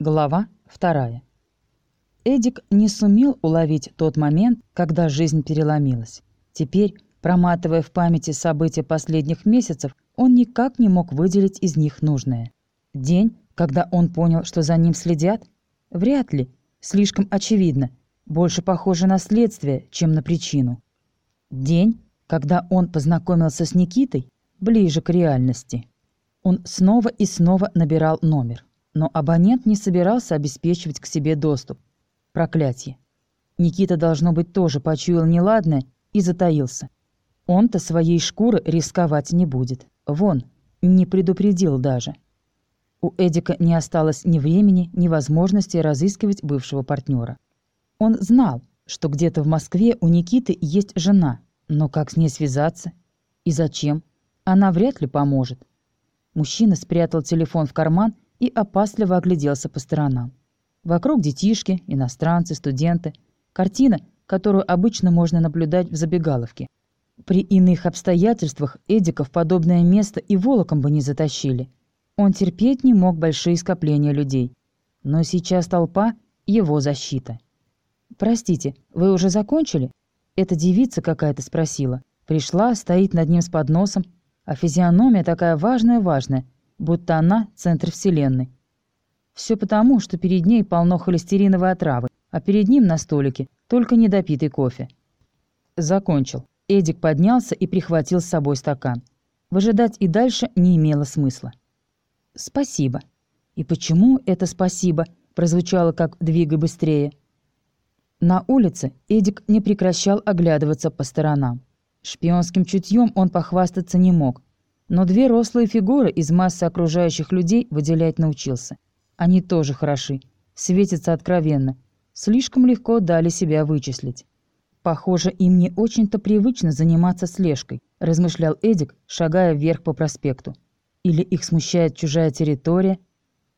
Глава вторая. Эдик не сумел уловить тот момент, когда жизнь переломилась. Теперь, проматывая в памяти события последних месяцев, он никак не мог выделить из них нужное. День, когда он понял, что за ним следят? Вряд ли. Слишком очевидно. Больше похоже на следствие, чем на причину. День, когда он познакомился с Никитой, ближе к реальности. Он снова и снова набирал номер. Но абонент не собирался обеспечивать к себе доступ. Проклятие. Никита, должно быть, тоже почуял неладное и затаился. Он-то своей шкуры рисковать не будет. Вон, не предупредил даже. У Эдика не осталось ни времени, ни возможности разыскивать бывшего партнера. Он знал, что где-то в Москве у Никиты есть жена, но как с ней связаться? И зачем? Она вряд ли поможет. Мужчина спрятал телефон в карман и опасливо огляделся по сторонам. Вокруг детишки, иностранцы, студенты. Картина, которую обычно можно наблюдать в забегаловке. При иных обстоятельствах Эдика в подобное место и волоком бы не затащили. Он терпеть не мог большие скопления людей. Но сейчас толпа — его защита. «Простите, вы уже закончили?» Эта девица какая-то спросила. Пришла, стоит над ним с подносом, а физиономия такая важная-важная — будто она — центр вселенной. Все потому, что перед ней полно холестериновой отравы, а перед ним на столике только недопитый кофе. Закончил. Эдик поднялся и прихватил с собой стакан. Выжидать и дальше не имело смысла. «Спасибо». И почему это «спасибо» прозвучало как «двигай быстрее»? На улице Эдик не прекращал оглядываться по сторонам. Шпионским чутьем он похвастаться не мог, но две рослые фигуры из массы окружающих людей выделять научился. Они тоже хороши, светятся откровенно. Слишком легко дали себя вычислить. «Похоже, им не очень-то привычно заниматься слежкой», – размышлял Эдик, шагая вверх по проспекту. «Или их смущает чужая территория?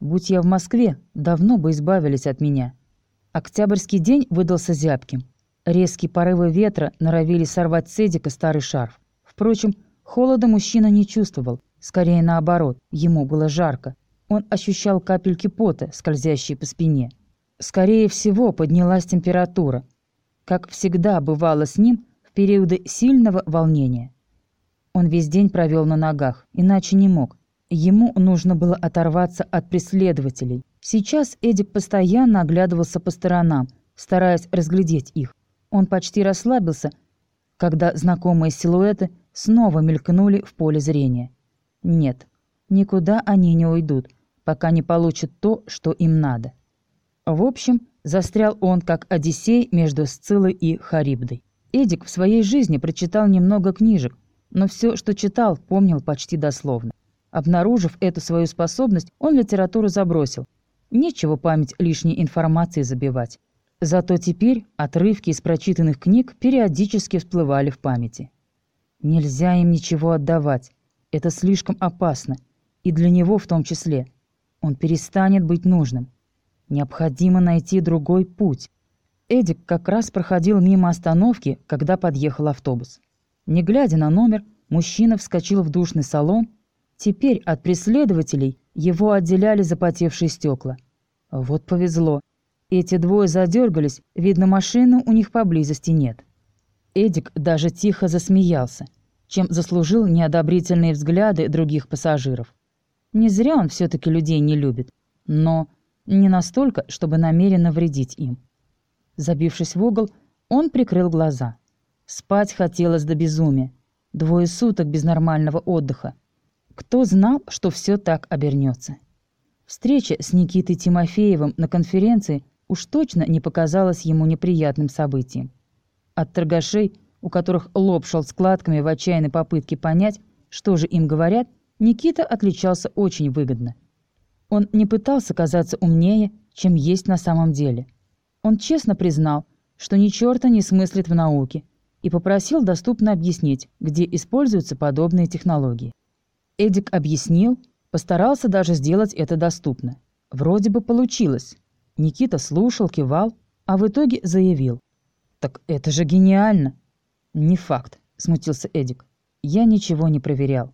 Будь я в Москве, давно бы избавились от меня». Октябрьский день выдался зябким. Резкие порывы ветра норовили сорвать с Эдика старый шарф. Впрочем, Холода мужчина не чувствовал, скорее наоборот, ему было жарко. Он ощущал капельки пота, скользящие по спине. Скорее всего, поднялась температура, как всегда бывало с ним в периоды сильного волнения. Он весь день провел на ногах, иначе не мог. Ему нужно было оторваться от преследователей. Сейчас Эдик постоянно оглядывался по сторонам, стараясь разглядеть их. Он почти расслабился, когда знакомые силуэты снова мелькнули в поле зрения. Нет, никуда они не уйдут, пока не получат то, что им надо. В общем, застрял он как Одиссей между Сцилой и Харибдой. Эдик в своей жизни прочитал немного книжек, но все, что читал, помнил почти дословно. Обнаружив эту свою способность, он литературу забросил. Нечего память лишней информации забивать. Зато теперь отрывки из прочитанных книг периодически всплывали в памяти. Нельзя им ничего отдавать. Это слишком опасно. И для него в том числе. Он перестанет быть нужным. Необходимо найти другой путь. Эдик как раз проходил мимо остановки, когда подъехал автобус. Не глядя на номер, мужчина вскочил в душный салон. Теперь от преследователей его отделяли запотевшие стекла. Вот повезло. Эти двое задергались, видно, машины у них поблизости нет. Эдик даже тихо засмеялся, чем заслужил неодобрительные взгляды других пассажиров. Не зря он все-таки людей не любит, но не настолько, чтобы намеренно вредить им. Забившись в угол, он прикрыл глаза. Спать хотелось до безумия. Двое суток без нормального отдыха. Кто знал, что все так обернется? Встреча с Никитой Тимофеевым на конференции уж точно не показалась ему неприятным событием. От торгашей, у которых лоб шел складками в отчаянной попытке понять, что же им говорят, Никита отличался очень выгодно. Он не пытался казаться умнее, чем есть на самом деле. Он честно признал, что ни черта не смыслит в науке, и попросил доступно объяснить, где используются подобные технологии. Эдик объяснил, постарался даже сделать это доступно. Вроде бы получилось. Никита слушал, кивал, а в итоге заявил – «Так это же гениально!» «Не факт», — смутился Эдик. «Я ничего не проверял».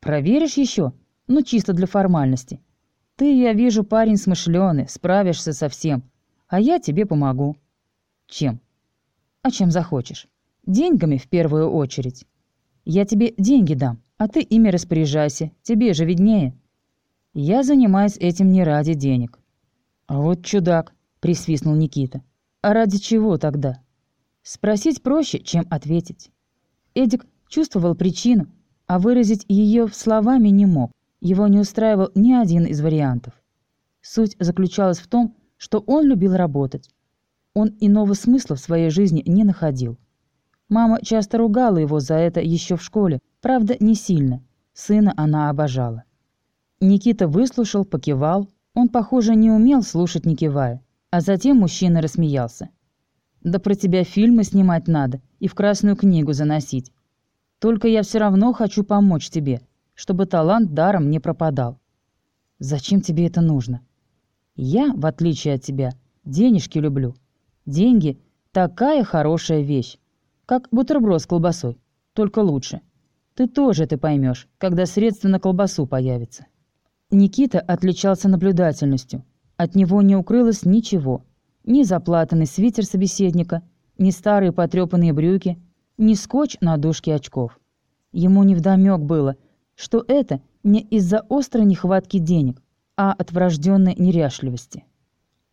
«Проверишь еще? Ну, чисто для формальности». Ты, я вижу, парень смышленый, справишься со всем. А я тебе помогу. Чем? А чем захочешь. Деньгами в первую очередь. Я тебе деньги дам, а ты ими распоряжайся, тебе же виднее. Я занимаюсь этим не ради денег. А вот чудак, присвистнул Никита. А ради чего тогда? Спросить проще, чем ответить. Эдик чувствовал причину, а выразить ее словами не мог. Его не устраивал ни один из вариантов. Суть заключалась в том, что он любил работать. Он иного смысла в своей жизни не находил. Мама часто ругала его за это еще в школе, правда, не сильно. Сына она обожала. Никита выслушал, покивал. Он, похоже, не умел слушать, не кивая. А затем мужчина рассмеялся. «Да про тебя фильмы снимать надо и в Красную книгу заносить. Только я все равно хочу помочь тебе, чтобы талант даром не пропадал. Зачем тебе это нужно? Я, в отличие от тебя, денежки люблю. Деньги – такая хорошая вещь, как бутерброд с колбасой, только лучше. Ты тоже это поймешь, когда средства на колбасу появятся. Никита отличался наблюдательностью. От него не укрылось ничего. Ни заплатанный свитер собеседника, ни старые потрепанные брюки, ни скотч на дужке очков. Ему невдомёк было – что это не из-за острой нехватки денег, а от врожденной неряшливости.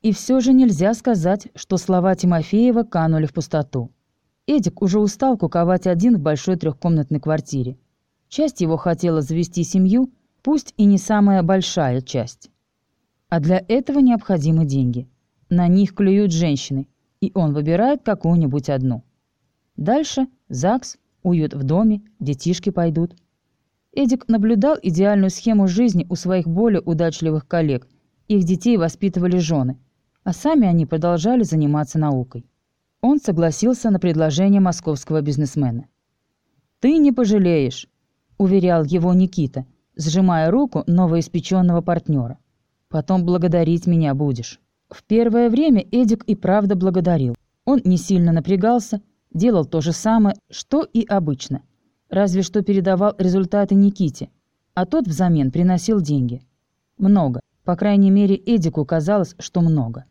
И все же нельзя сказать, что слова Тимофеева канули в пустоту. Эдик уже устал куковать один в большой трехкомнатной квартире. Часть его хотела завести семью, пусть и не самая большая часть. А для этого необходимы деньги. На них клюют женщины, и он выбирает какую-нибудь одну. Дальше ЗАГС, уют в доме, детишки пойдут – Эдик наблюдал идеальную схему жизни у своих более удачливых коллег. Их детей воспитывали жены, а сами они продолжали заниматься наукой. Он согласился на предложение московского бизнесмена. «Ты не пожалеешь», – уверял его Никита, сжимая руку новоиспеченного партнера. «Потом благодарить меня будешь». В первое время Эдик и правда благодарил. Он не сильно напрягался, делал то же самое, что и обычно – разве что передавал результаты Никите, а тот взамен приносил деньги. Много. По крайней мере, Эдику казалось, что много.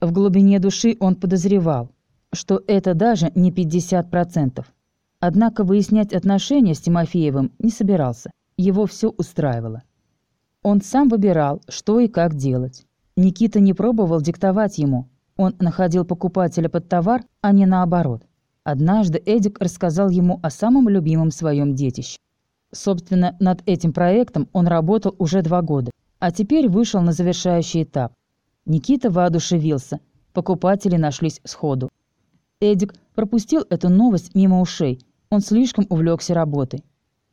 В глубине души он подозревал, что это даже не 50%. Однако выяснять отношения с Тимофеевым не собирался. Его все устраивало. Он сам выбирал, что и как делать. Никита не пробовал диктовать ему. Он находил покупателя под товар, а не наоборот. Однажды Эдик рассказал ему о самом любимом своем детище. Собственно, над этим проектом он работал уже два года, а теперь вышел на завершающий этап. Никита воодушевился, покупатели нашлись сходу. Эдик пропустил эту новость мимо ушей, он слишком увлекся работой.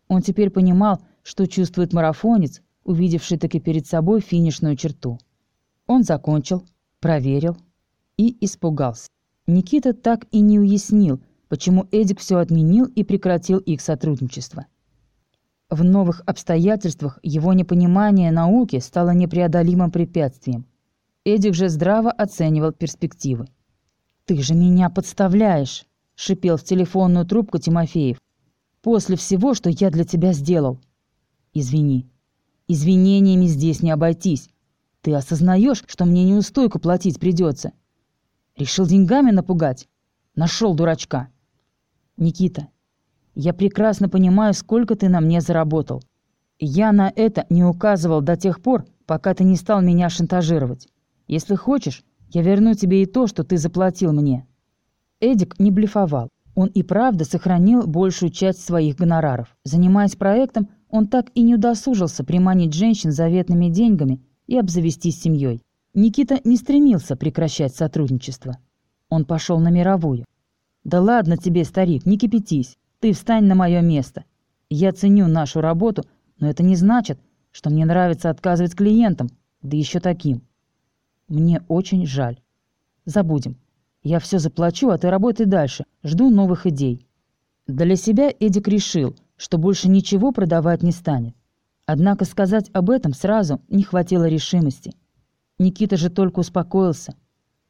Он теперь понимал, что чувствует марафонец, увидевший таки перед собой финишную черту. Он закончил, проверил и испугался. Никита так и не уяснил, почему Эдик все отменил и прекратил их сотрудничество. В новых обстоятельствах его непонимание науки стало непреодолимым препятствием. Эдик же здраво оценивал перспективы. «Ты же меня подставляешь!» – шипел в телефонную трубку Тимофеев. «После всего, что я для тебя сделал!» «Извини. Извинениями здесь не обойтись. Ты осознаешь, что мне неустойку платить придется?» Решил деньгами напугать? Нашел дурачка. Никита, я прекрасно понимаю, сколько ты на мне заработал. Я на это не указывал до тех пор, пока ты не стал меня шантажировать. Если хочешь, я верну тебе и то, что ты заплатил мне». Эдик не блефовал. Он и правда сохранил большую часть своих гонораров. Занимаясь проектом, он так и не удосужился приманить женщин заветными деньгами и обзавестись семьей. Никита не стремился прекращать сотрудничество. Он пошел на мировую. «Да ладно тебе, старик, не кипятись. Ты встань на мое место. Я ценю нашу работу, но это не значит, что мне нравится отказывать клиентам, да еще таким. Мне очень жаль. Забудем. Я все заплачу, а ты работай дальше. Жду новых идей». Для себя Эдик решил, что больше ничего продавать не станет. Однако сказать об этом сразу не хватило решимости – Никита же только успокоился.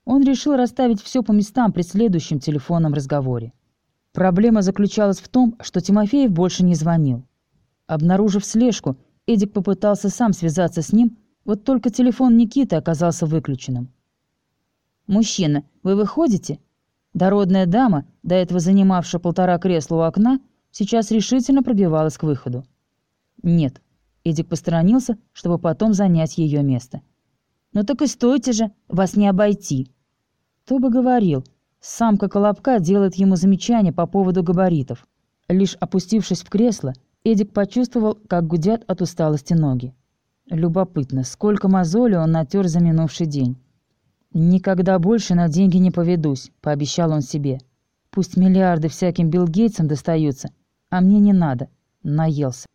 Он решил расставить все по местам при следующем телефонном разговоре. Проблема заключалась в том, что Тимофеев больше не звонил. Обнаружив слежку, Эдик попытался сам связаться с ним, Вот только телефон Никиты оказался выключенным. «Мужчина, вы выходите?» Дородная дама, до этого занимавшая полтора кресла у окна, сейчас решительно пробивалась к выходу. «Нет». Эдик посторонился, чтобы потом занять ее место. «Ну так и стойте же, вас не обойти». Кто бы говорил, самка Колобка делает ему замечание по поводу габаритов. Лишь опустившись в кресло, Эдик почувствовал, как гудят от усталости ноги. Любопытно, сколько мозолей он натер за минувший день. «Никогда больше на деньги не поведусь», — пообещал он себе. «Пусть миллиарды всяким Билл Гейтсам достаются, а мне не надо». Наелся.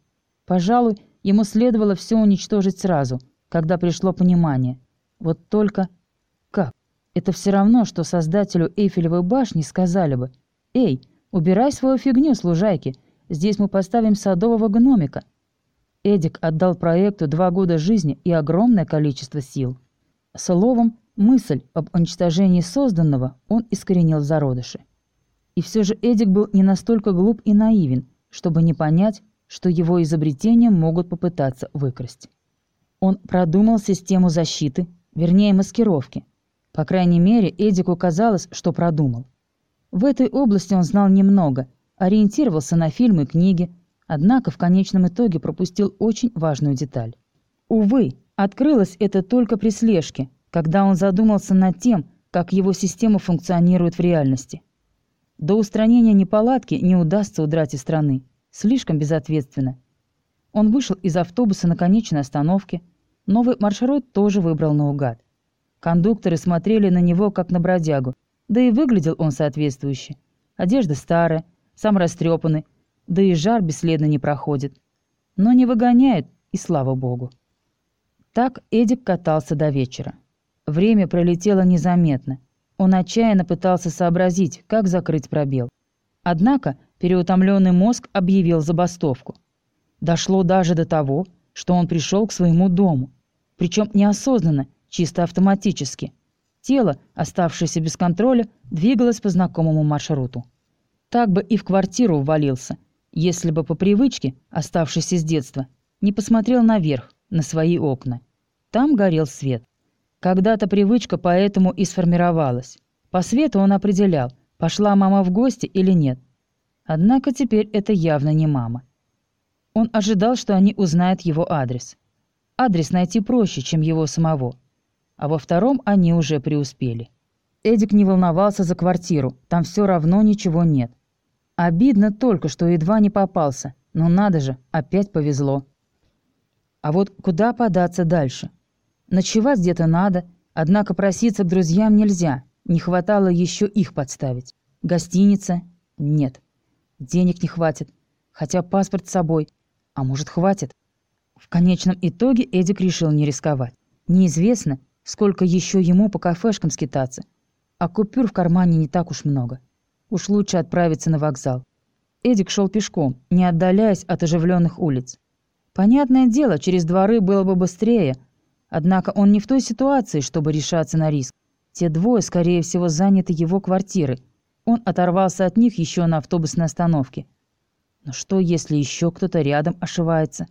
Пожалуй, ему следовало все уничтожить сразу, когда пришло понимание. Вот только... Как? Это все равно, что создателю Эйфелевой башни сказали бы «Эй, убирай свою фигню, служайки, здесь мы поставим садового гномика». Эдик отдал проекту два года жизни и огромное количество сил. Словом, мысль об уничтожении созданного он искоренил в зародыше. И все же Эдик был не настолько глуп и наивен, чтобы не понять, что его изобретения могут попытаться выкрасть. Он продумал систему защиты, вернее маскировки. По крайней мере, Эдику казалось, что продумал. В этой области он знал немного, ориентировался на фильмы и книги, однако в конечном итоге пропустил очень важную деталь. Увы, открылось это только при слежке, когда он задумался над тем, как его система функционирует в реальности. До устранения неполадки не удастся удрать из страны. Слишком безответственно. Он вышел из автобуса на конечной остановке. Новый маршрут тоже выбрал наугад. Кондукторы смотрели на него, как на бродягу. Да и выглядел он соответствующе. Одежда старая, сам растрепанный, да и жар бесследно не проходит. Но не выгоняют, и слава богу. Так Эдик катался до вечера. Время пролетело незаметно. Он отчаянно пытался сообразить, как закрыть пробел. Однако переутомленный мозг объявил забастовку. Дошло даже до того, что он пришел к своему дому. Причем неосознанно, чисто автоматически. Тело, оставшееся без контроля, двигалось по знакомому маршруту. Так бы и в квартиру ввалился, если бы по привычке, оставшейся с детства, не посмотрел наверх, на свои окна. Там горел свет. Когда-то привычка поэтому и сформировалась. По свету он определял, пошла мама в гости или нет. Однако теперь это явно не мама. Он ожидал, что они узнают его адрес. Адрес найти проще, чем его самого. А во втором они уже преуспели. Эдик не волновался за квартиру, там все равно ничего нет. Обидно только, что едва не попался, но надо же, опять повезло. А вот куда податься дальше? Ночевать где-то надо, однако проситься к друзьям нельзя, не хватало еще их подставить. Гостиница? Нет. Денег не хватит, хотя паспорт с собой. А может, хватит? В конечном итоге Эдик решил не рисковать. Неизвестно, сколько еще ему по кафешкам скитаться. А купюр в кармане не так уж много. Уж лучше отправиться на вокзал. Эдик шел пешком, не отдаляясь от оживленных улиц. Понятное дело, через дворы было бы быстрее – Однако он не в той ситуации, чтобы решаться на риск. Те двое, скорее всего, заняты его квартирой. Он оторвался от них еще на автобусной остановке. Но что, если еще кто-то рядом ошивается?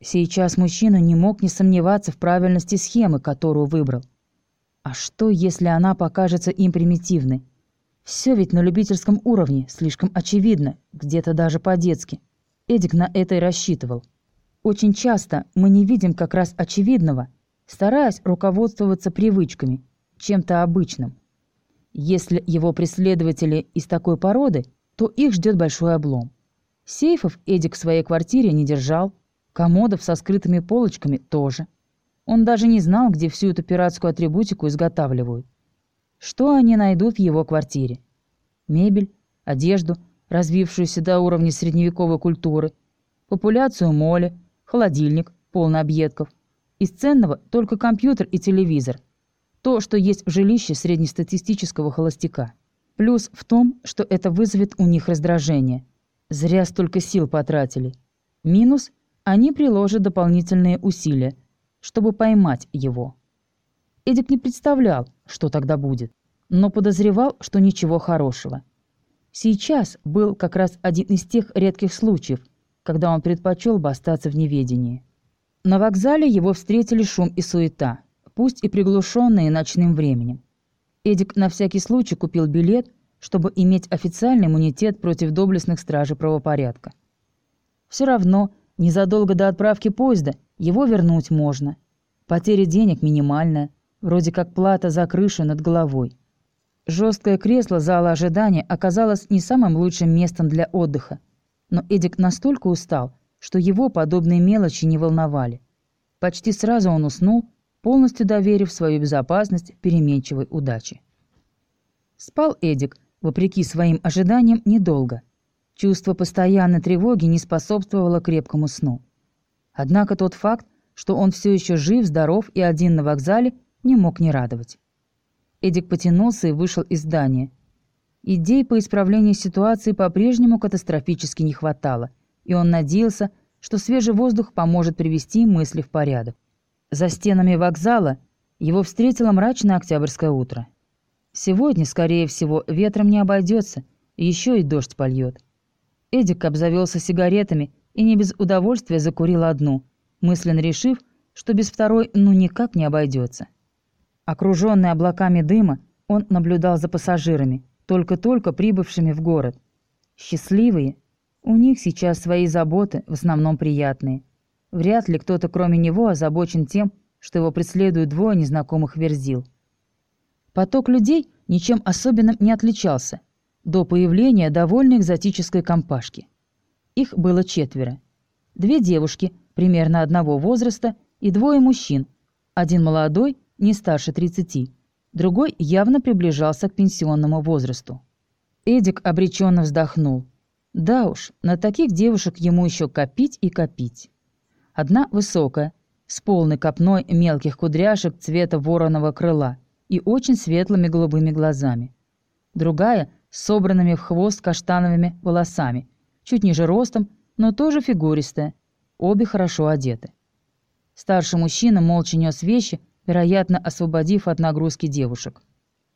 Сейчас мужчина не мог не сомневаться в правильности схемы, которую выбрал. А что, если она покажется им примитивной? Все ведь на любительском уровне, слишком очевидно, где-то даже по-детски. Эдик на это и рассчитывал. Очень часто мы не видим как раз очевидного – стараясь руководствоваться привычками, чем-то обычным. Если его преследователи из такой породы, то их ждет большой облом. Сейфов Эдик в своей квартире не держал, комодов со скрытыми полочками тоже. Он даже не знал, где всю эту пиратскую атрибутику изготавливают. Что они найдут в его квартире? Мебель, одежду, развившуюся до уровня средневековой культуры, популяцию моли, холодильник, полный объедков – из ценного только компьютер и телевизор. То, что есть в жилище среднестатистического холостяка. Плюс в том, что это вызовет у них раздражение. Зря столько сил потратили. Минус – они приложат дополнительные усилия, чтобы поймать его. Эдик не представлял, что тогда будет, но подозревал, что ничего хорошего. Сейчас был как раз один из тех редких случаев, когда он предпочел бы остаться в неведении. На вокзале его встретили шум и суета, пусть и приглушенные ночным временем. Эдик на всякий случай купил билет, чтобы иметь официальный иммунитет против доблестных стражей правопорядка. Все равно, незадолго до отправки поезда его вернуть можно. Потеря денег минимальная, вроде как плата за крышу над головой. Жесткое кресло зала ожидания оказалось не самым лучшим местом для отдыха, но Эдик настолько устал, что его подобные мелочи не волновали. Почти сразу он уснул, полностью доверив свою безопасность переменчивой удаче. Спал Эдик, вопреки своим ожиданиям, недолго. Чувство постоянной тревоги не способствовало крепкому сну. Однако тот факт, что он все еще жив, здоров и один на вокзале, не мог не радовать. Эдик потянулся и вышел из здания. Идей по исправлению ситуации по-прежнему катастрофически не хватало, и он надеялся, что свежий воздух поможет привести мысли в порядок. За стенами вокзала его встретило мрачное октябрьское утро. Сегодня, скорее всего, ветром не обойдется, еще и дождь польет. Эдик обзавелся сигаретами и не без удовольствия закурил одну, мысленно решив, что без второй ну никак не обойдется. Окруженный облаками дыма, он наблюдал за пассажирами, только-только прибывшими в город. Счастливые. У них сейчас свои заботы, в основном приятные. Вряд ли кто-то кроме него озабочен тем, что его преследуют двое незнакомых верзил. Поток людей ничем особенным не отличался до появления довольно экзотической компашки. Их было четверо. Две девушки примерно одного возраста и двое мужчин, один молодой не старше 30. Другой явно приближался к пенсионному возрасту. Эдик обреченно вздохнул. Да уж, на таких девушек ему еще копить и копить. Одна высокая, с полной копной мелких кудряшек цвета вороного крыла и очень светлыми голубыми глазами. Другая с собранными в хвост каштановыми волосами, чуть ниже ростом, но тоже фигуристая. Обе хорошо одеты. Старший мужчина молча нес вещи, вероятно, освободив от нагрузки девушек.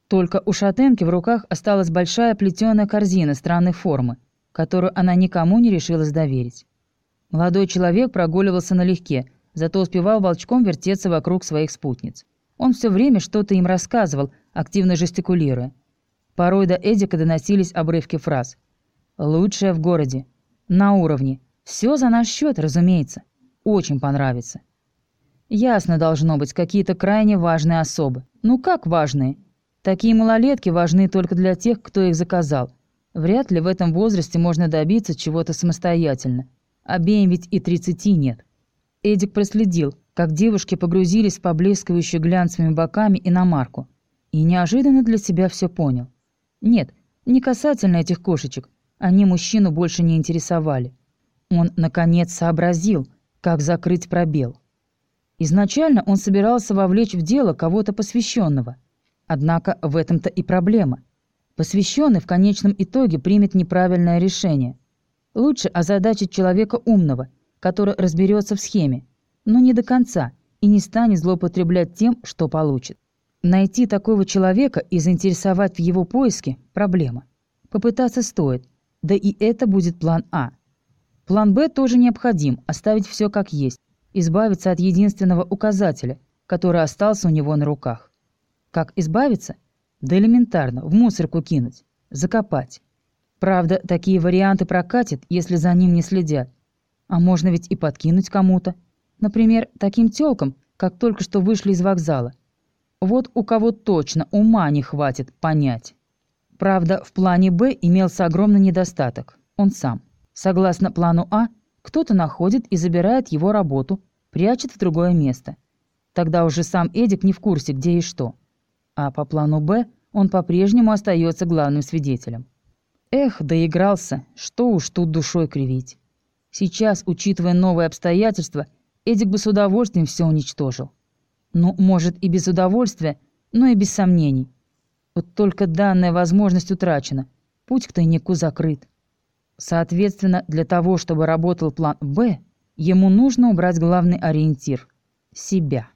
Только у шатенки в руках осталась большая плетеная корзина странной формы, которую она никому не решилась доверить. Молодой человек прогуливался налегке, зато успевал волчком вертеться вокруг своих спутниц. Он все время что-то им рассказывал, активно жестикулируя. Порой до Эдика доносились обрывки фраз. «Лучшее в городе. На уровне. Все за наш счет, разумеется. Очень понравится». Ясно должно быть, какие-то крайне важные особы. Ну как важные? Такие малолетки важны только для тех, кто их заказал. Вряд ли в этом возрасте можно добиться чего-то самостоятельно. Обеим ведь и тридцати нет. Эдик проследил, как девушки погрузились в поблескивающую глянцевыми боками иномарку. И неожиданно для себя все понял. Нет, не касательно этих кошечек. Они мужчину больше не интересовали. Он, наконец, сообразил, как закрыть пробел. Изначально он собирался вовлечь в дело кого-то посвященного. Однако в этом-то и проблема. Посвященный в конечном итоге примет неправильное решение. Лучше озадачить человека умного, который разберется в схеме, но не до конца и не станет злоупотреблять тем, что получит. Найти такого человека и заинтересовать в его поиске – проблема. Попытаться стоит, да и это будет план А. План Б тоже необходим, оставить все как есть избавиться от единственного указателя, который остался у него на руках. Как избавиться? Да элементарно, в мусорку кинуть, закопать. Правда, такие варианты прокатят, если за ним не следят. А можно ведь и подкинуть кому-то. Например, таким тёлкам, как только что вышли из вокзала. Вот у кого точно ума не хватит понять. Правда, в плане «Б» имелся огромный недостаток. Он сам. Согласно плану «А», кто-то находит и забирает его работу, прячет в другое место. Тогда уже сам Эдик не в курсе, где и что. А по плану «Б» он по-прежнему остается главным свидетелем. Эх, доигрался, что уж тут душой кривить. Сейчас, учитывая новые обстоятельства, Эдик бы с удовольствием все уничтожил. Ну, может, и без удовольствия, но и без сомнений. Вот только данная возможность утрачена, путь к тайнику закрыт. Соответственно, для того, чтобы работал план «Б», ему нужно убрать главный ориентир – себя.